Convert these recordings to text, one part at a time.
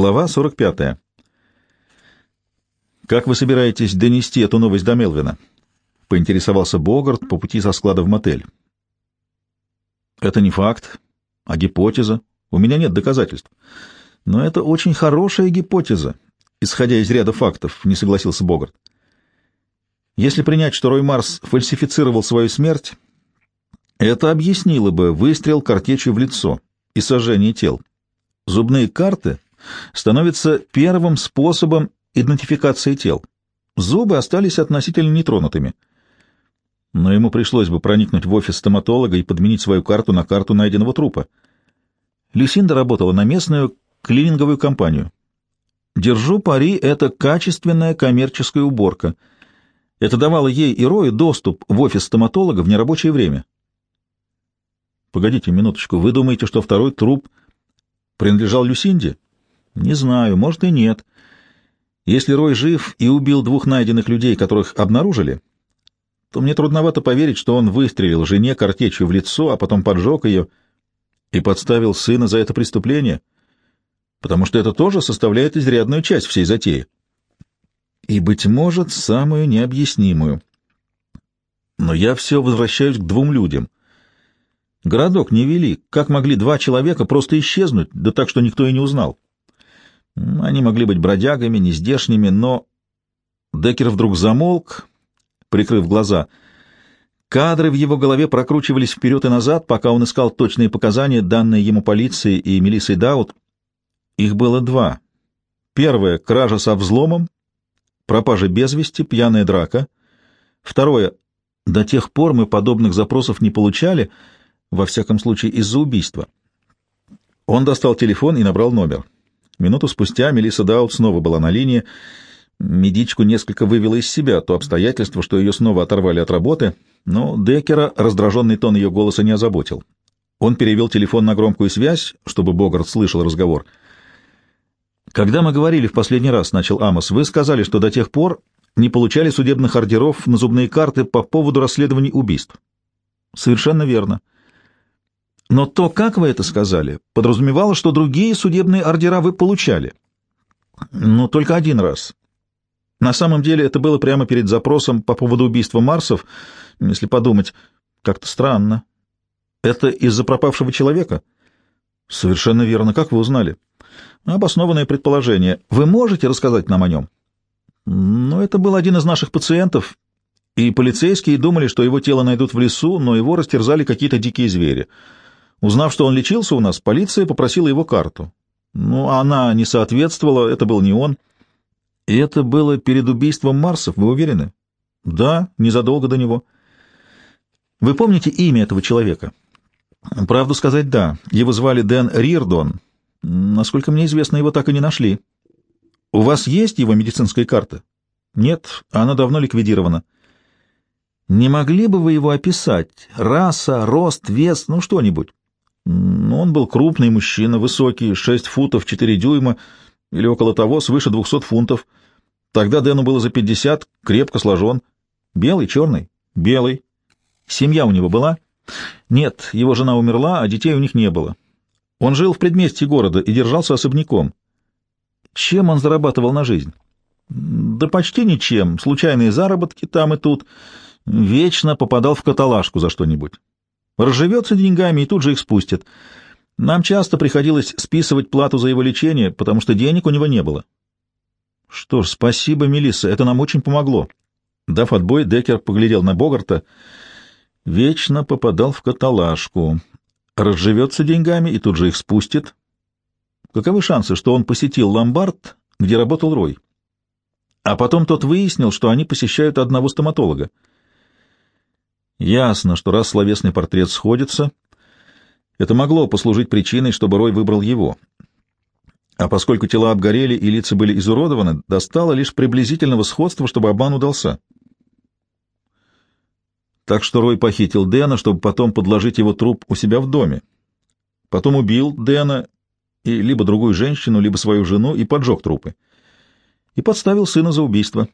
Глава 45. «Как вы собираетесь донести эту новость до Мелвина?» — поинтересовался Богарт по пути со склада в мотель. «Это не факт, а гипотеза. У меня нет доказательств. Но это очень хорошая гипотеза, исходя из ряда фактов», — не согласился Богарт. «Если принять, что Рой Марс фальсифицировал свою смерть, это объяснило бы выстрел картечью в лицо и сожжение тел. Зубные карты становится первым способом идентификации тел. Зубы остались относительно нетронутыми. Но ему пришлось бы проникнуть в офис стоматолога и подменить свою карту на карту найденного трупа. Люсинда работала на местную клининговую компанию. Держу пари, это качественная коммерческая уборка. Это давало ей и Рою доступ в офис стоматолога в нерабочее время. Погодите минуточку, вы думаете, что второй труп принадлежал Люсинде? Не знаю, может и нет. Если Рой жив и убил двух найденных людей, которых обнаружили, то мне трудновато поверить, что он выстрелил жене картечью в лицо, а потом поджег ее и подставил сына за это преступление, потому что это тоже составляет изрядную часть всей затеи. И, быть может, самую необъяснимую. Но я все возвращаюсь к двум людям. Городок не вели. Как могли два человека просто исчезнуть, да так, что никто и не узнал? Они могли быть бродягами, нездешними, но... Деккер вдруг замолк, прикрыв глаза. Кадры в его голове прокручивались вперед и назад, пока он искал точные показания, данные ему полиции и Мелиссой Даут. Их было два. Первое — кража со взломом, пропажа без вести, пьяная драка. Второе — до тех пор мы подобных запросов не получали, во всяком случае из-за убийства. Он достал телефон и набрал номер. Минуту спустя Мелисса Даут снова была на линии. Медичку несколько вывела из себя то обстоятельство, что ее снова оторвали от работы, но Деккера раздраженный тон ее голоса не озаботил. Он перевел телефон на громкую связь, чтобы Богарт слышал разговор. «Когда мы говорили в последний раз, — начал Амос, — вы сказали, что до тех пор не получали судебных ордеров на зубные карты по поводу расследований убийств». «Совершенно верно. Но то, как вы это сказали, подразумевало, что другие судебные ордера вы получали. Но только один раз. На самом деле это было прямо перед запросом по поводу убийства Марсов, если подумать, как-то странно. Это из-за пропавшего человека? Совершенно верно. Как вы узнали? Обоснованное предположение. Вы можете рассказать нам о нем? Ну, это был один из наших пациентов, и полицейские думали, что его тело найдут в лесу, но его растерзали какие-то дикие звери — Узнав, что он лечился у нас, полиция попросила его карту. Ну, она не соответствовала, это был не он. И это было перед убийством Марсов, вы уверены? Да, незадолго до него. Вы помните имя этого человека? Правду сказать, да. Его звали Дэн Рирдон. Насколько мне известно, его так и не нашли. У вас есть его медицинская карта? Нет, она давно ликвидирована. Не могли бы вы его описать? Раса, рост, вес, ну что-нибудь? Он был крупный мужчина, высокий, 6 футов 4 дюйма или около того, свыше 200 фунтов. Тогда Дэну было за 50, крепко сложен. Белый, черный? Белый. Семья у него была? Нет, его жена умерла, а детей у них не было. Он жил в предместье города и держался особняком. Чем он зарабатывал на жизнь? Да почти ничем. Случайные заработки там и тут. Вечно попадал в каталажку за что-нибудь. Разживется деньгами и тут же их спустит. Нам часто приходилось списывать плату за его лечение, потому что денег у него не было. Что ж, спасибо, Мелисса, это нам очень помогло. Дав отбой, Деккер поглядел на Богарта. Вечно попадал в каталажку. Разживется деньгами и тут же их спустит. Каковы шансы, что он посетил ломбард, где работал Рой? А потом тот выяснил, что они посещают одного стоматолога. Ясно, что раз словесный портрет сходится, это могло послужить причиной, чтобы Рой выбрал его. А поскольку тела обгорели и лица были изуродованы, достало лишь приблизительного сходства, чтобы обман удался. Так что Рой похитил Дэна, чтобы потом подложить его труп у себя в доме. Потом убил Дэна и либо другую женщину, либо свою жену и поджег трупы. И подставил сына за убийство.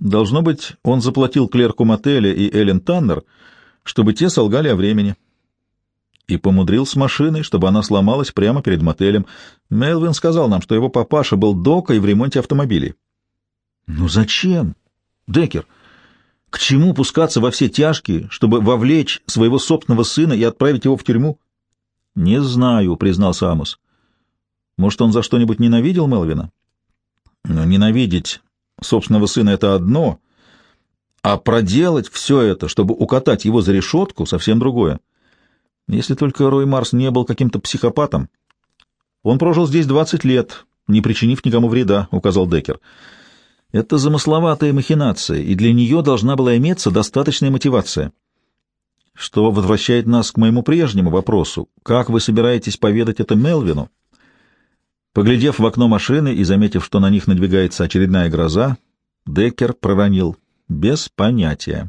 Должно быть, он заплатил клерку мотеля и Эллен Таннер, чтобы те солгали о времени. и помудрил с машиной, чтобы она сломалась прямо перед мотелем. Мелвин сказал нам, что его папаша был докой в ремонте автомобилей. Ну зачем? Декер, к чему пускаться во все тяжкие, чтобы вовлечь своего собственного сына и отправить его в тюрьму? Не знаю, признался Амос. Может, он за что-нибудь ненавидел Мелвина? Но ненавидеть собственного сына — это одно, а проделать все это, чтобы укатать его за решетку, совсем другое. Если только Рой Марс не был каким-то психопатом. Он прожил здесь двадцать лет, не причинив никому вреда, — указал Деккер. Это замысловатая махинация, и для нее должна была иметься достаточная мотивация. Что возвращает нас к моему прежнему вопросу. Как вы собираетесь поведать это Мелвину? Поглядев в окно машины и заметив, что на них надвигается очередная гроза, Деккер проронил «без понятия».